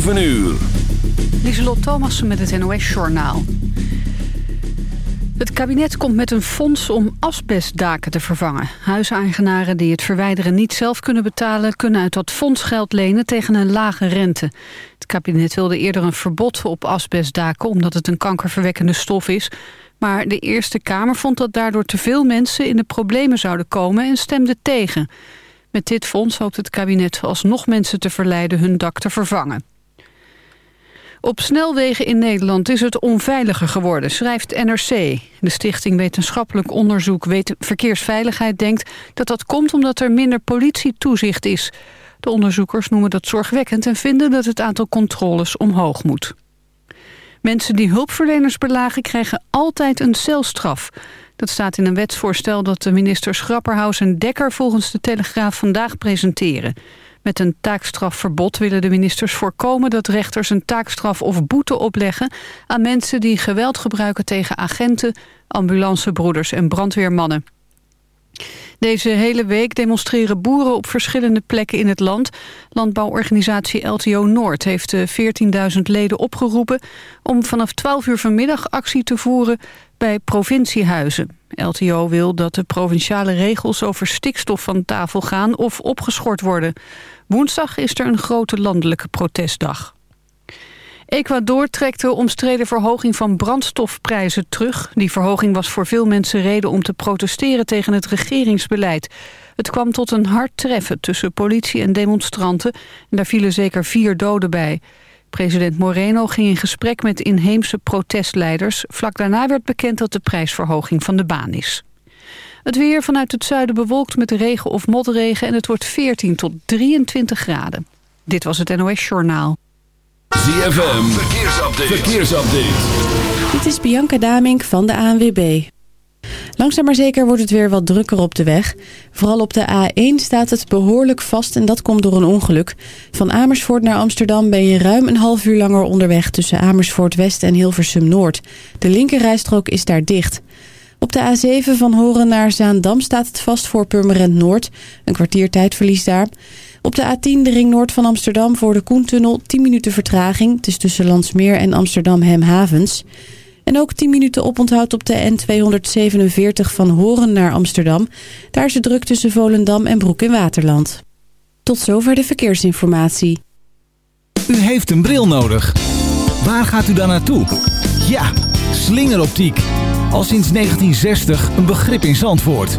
7 uur. Lieselot Thomassen met het NOS-journaal. Het kabinet komt met een fonds om asbestdaken te vervangen. Huiseigenaren die het verwijderen niet zelf kunnen betalen... kunnen uit dat fonds geld lenen tegen een lage rente. Het kabinet wilde eerder een verbod op asbestdaken... omdat het een kankerverwekkende stof is. Maar de Eerste Kamer vond dat daardoor te veel mensen... in de problemen zouden komen en stemde tegen. Met dit fonds hoopt het kabinet alsnog mensen te verleiden... hun dak te vervangen. Op snelwegen in Nederland is het onveiliger geworden, schrijft NRC. De Stichting Wetenschappelijk Onderzoek Verkeersveiligheid denkt dat dat komt omdat er minder politietoezicht is. De onderzoekers noemen dat zorgwekkend en vinden dat het aantal controles omhoog moet. Mensen die hulpverleners belagen krijgen altijd een celstraf. Dat staat in een wetsvoorstel dat de ministers Grapperhaus en Dekker volgens de Telegraaf vandaag presenteren. Met een taakstrafverbod willen de ministers voorkomen dat rechters een taakstraf of boete opleggen aan mensen die geweld gebruiken tegen agenten, ambulancebroeders en brandweermannen. Deze hele week demonstreren boeren op verschillende plekken in het land. Landbouworganisatie LTO Noord heeft de 14.000 leden opgeroepen... om vanaf 12 uur vanmiddag actie te voeren bij provinciehuizen. LTO wil dat de provinciale regels over stikstof van tafel gaan of opgeschort worden. Woensdag is er een grote landelijke protestdag. Ecuador trekt de omstreden verhoging van brandstofprijzen terug. Die verhoging was voor veel mensen reden om te protesteren tegen het regeringsbeleid. Het kwam tot een hard treffen tussen politie en demonstranten. En daar vielen zeker vier doden bij. President Moreno ging in gesprek met inheemse protestleiders. Vlak daarna werd bekend dat de prijsverhoging van de baan is. Het weer vanuit het zuiden bewolkt met regen of motregen... en het wordt 14 tot 23 graden. Dit was het NOS Journaal. ZFM, verkeersupdate. verkeersupdate. Dit is Bianca Damink van de ANWB. Langzaam maar zeker wordt het weer wat drukker op de weg. Vooral op de A1 staat het behoorlijk vast en dat komt door een ongeluk. Van Amersfoort naar Amsterdam ben je ruim een half uur langer onderweg... tussen Amersfoort West en Hilversum Noord. De linkerrijstrook is daar dicht. Op de A7 van Horen naar Zaandam staat het vast voor Purmerend Noord. Een kwartier tijdverlies daar. Op de A10 de ring noord van Amsterdam voor de Koentunnel 10 minuten vertraging. Het is tussen Landsmeer en Amsterdam Hemhavens. En ook 10 minuten oponthoud op de N247 van Horen naar Amsterdam. Daar is het druk tussen Volendam en Broek in Waterland. Tot zover de verkeersinformatie. U heeft een bril nodig. Waar gaat u dan naartoe? Ja, slingeroptiek. Al sinds 1960 een begrip in Zandvoort.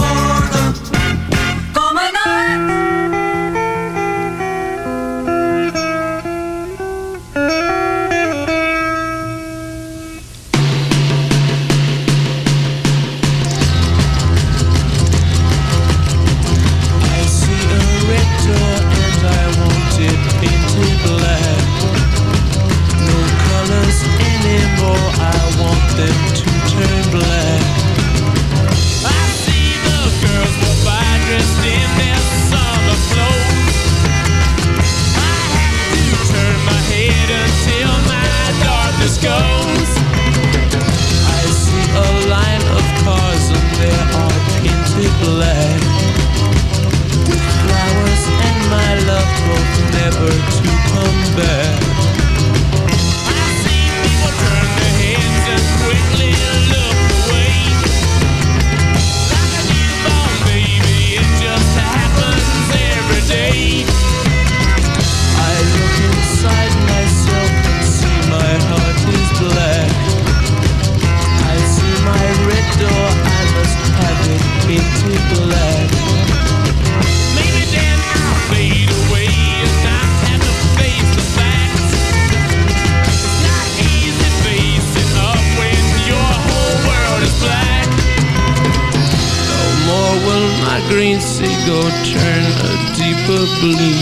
a line of cars and they are painted black. With flowers and my love hope never to come back. Door, I must have it. Maybe then I'll fade away and not have to face the facts. It's not easy facing up when your whole world is black. No more will my green seagull turn a deeper blue.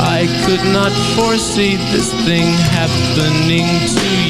I could not foresee this thing happening to you.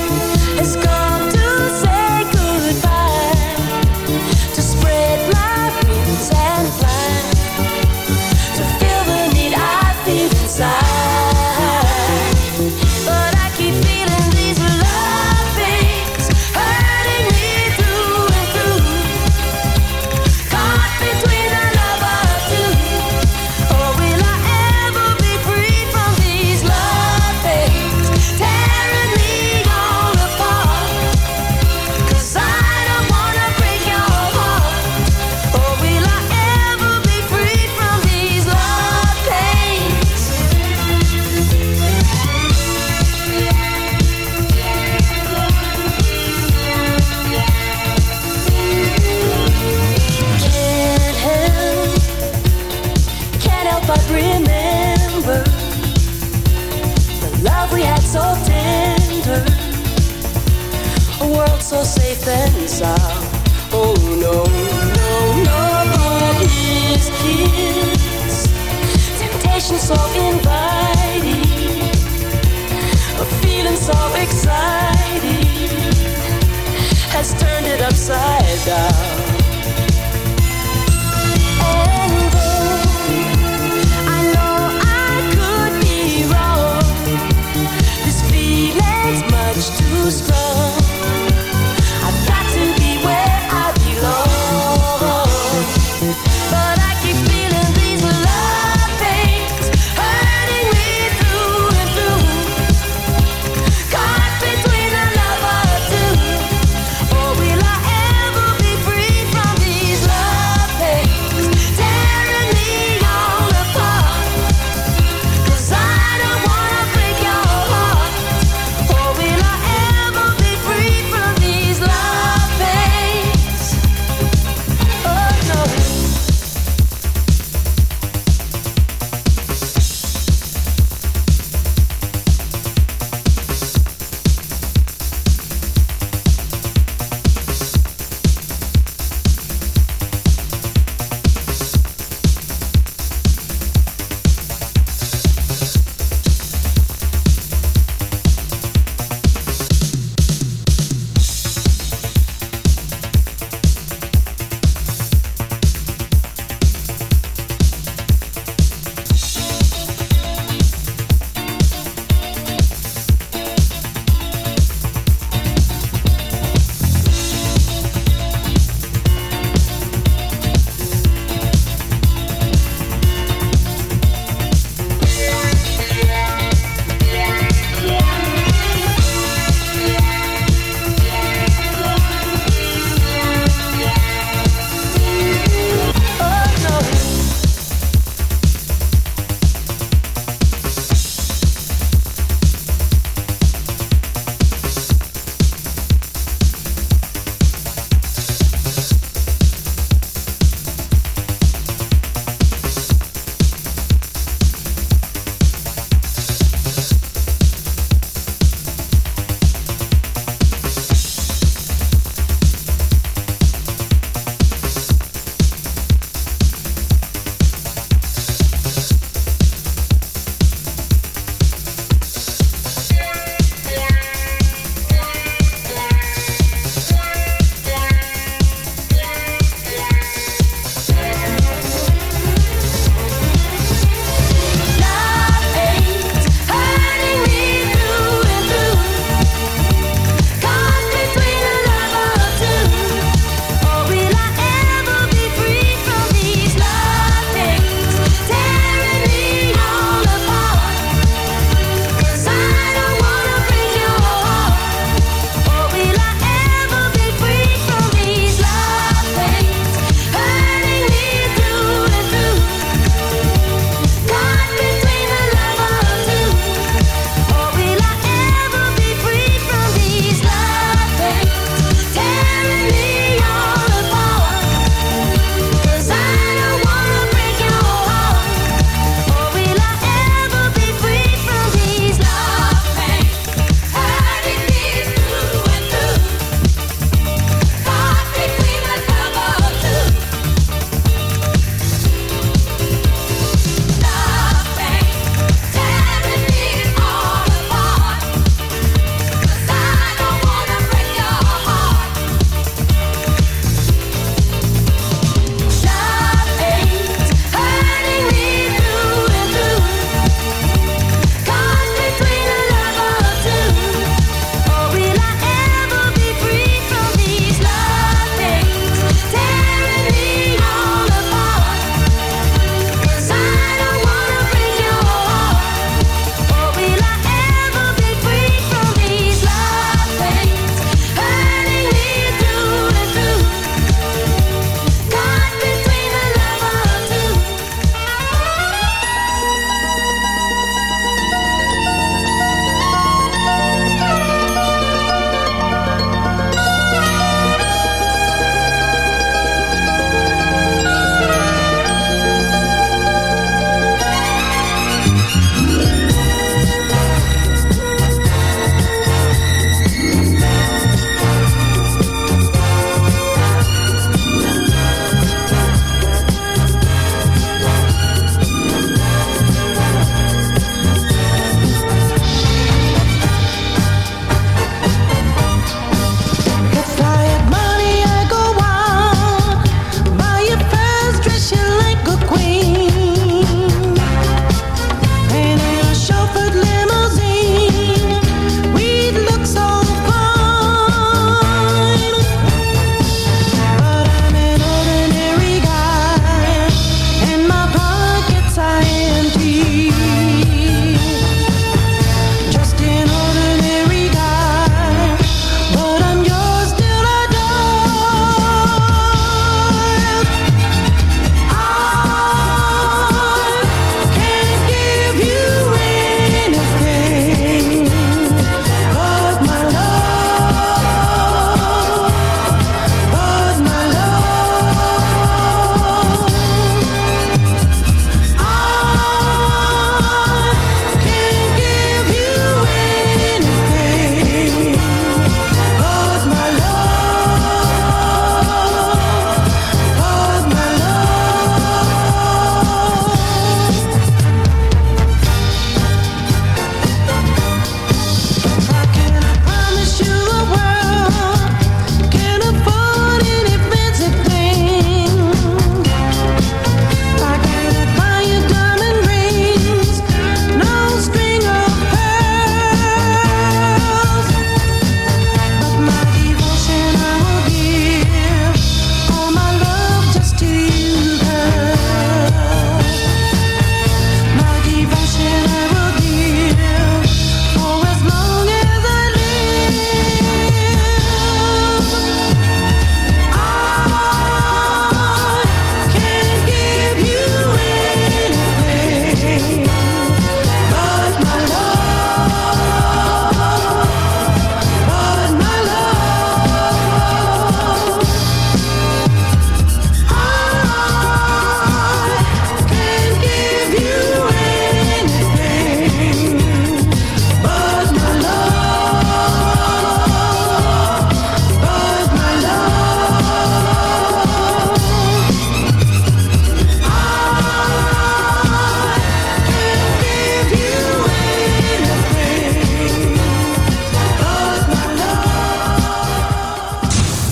Let's go. upside down.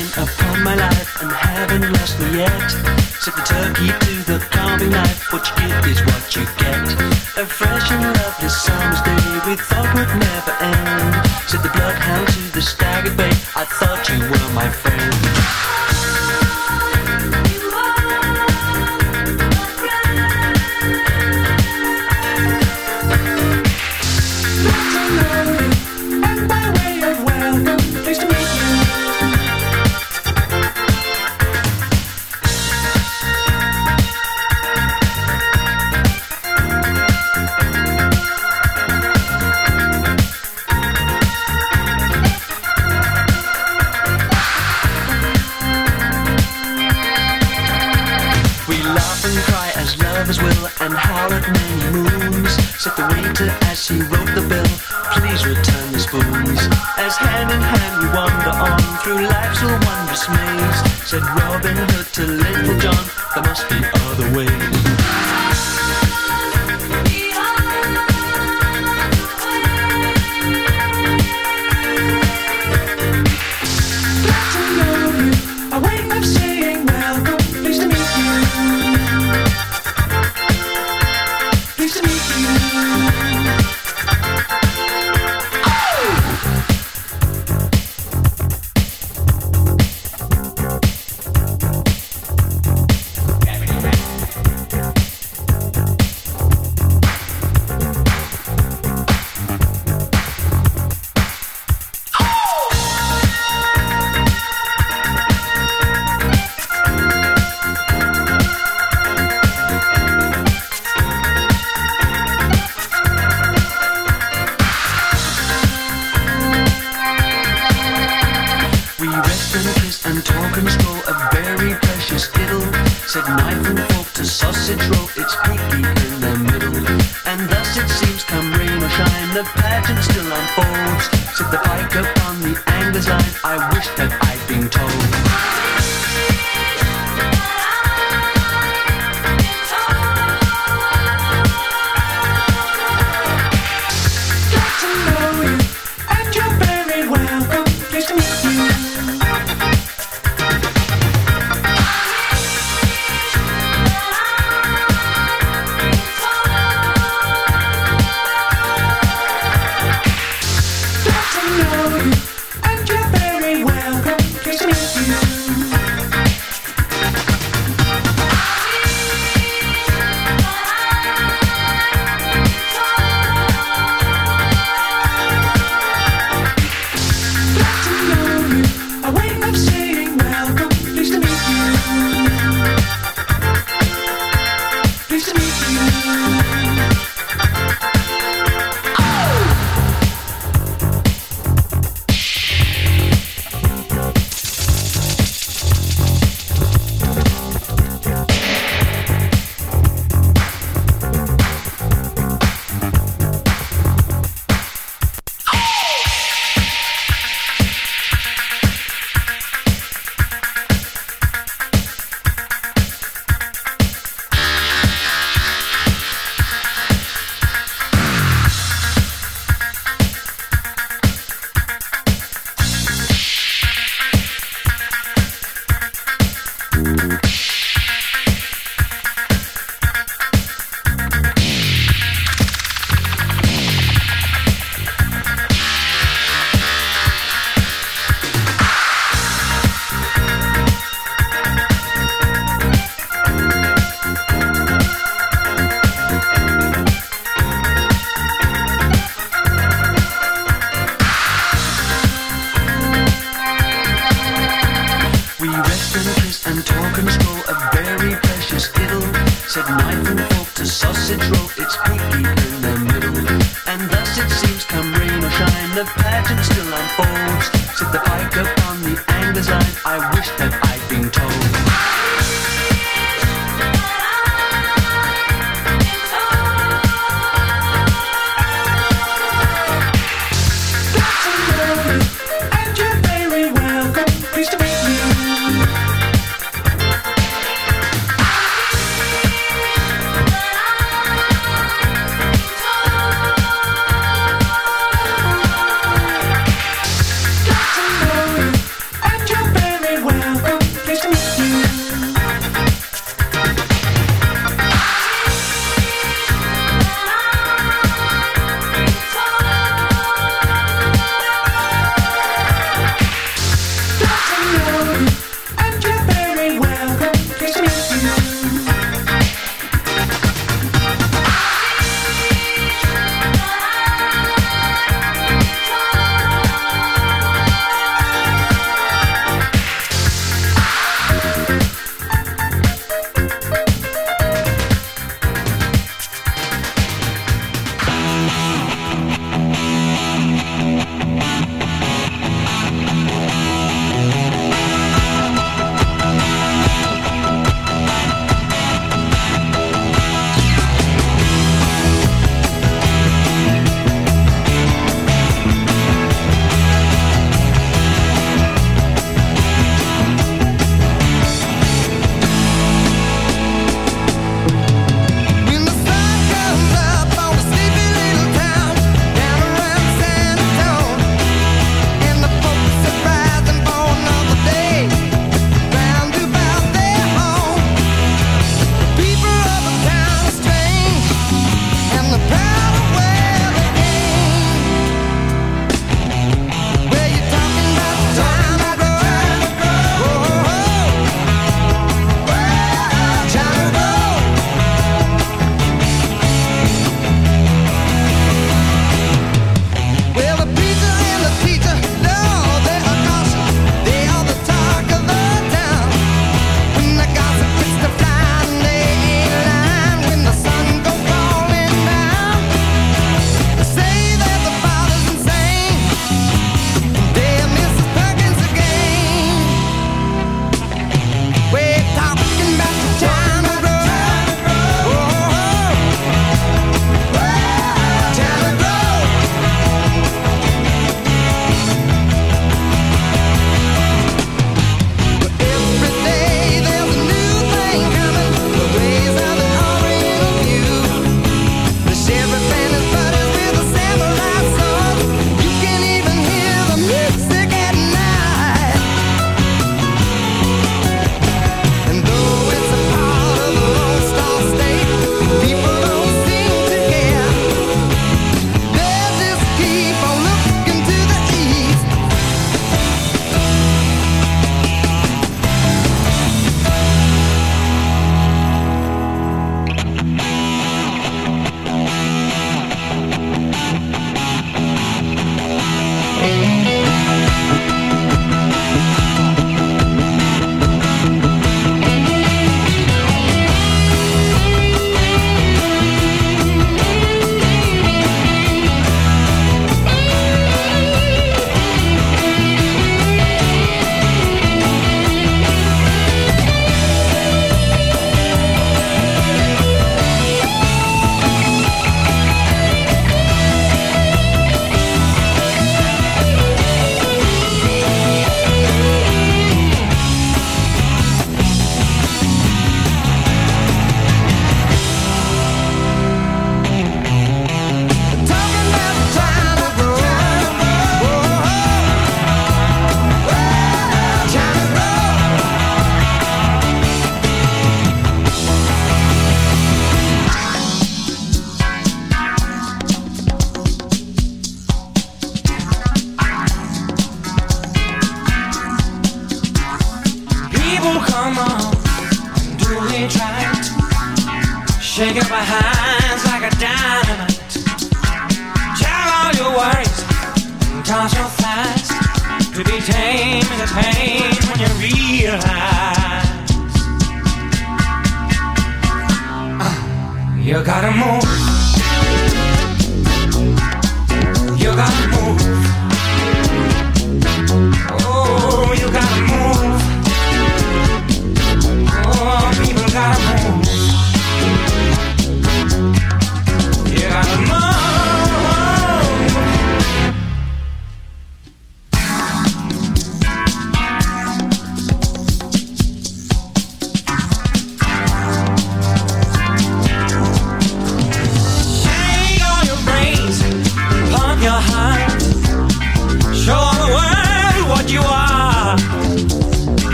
been upon my life and haven't lost me yet. Set the turkey to the carving knife. What you give is what you get. A fresh and lovely summer's day we thought would never end. Set the bloodhound to the staggered bay. I thought you were my friend. He wrote the bill, please return the spoons. As hand in hand we wander on through life's wondrous maze. Said Robin Hood to Little rest and kiss and talk and stroll, a very precious diddle. Said knife and fork to sausage roll, it's pinky in the middle. And thus it seems, come rain or shine, the pageant still unfolds. Said the pike upon the angler's line, I wish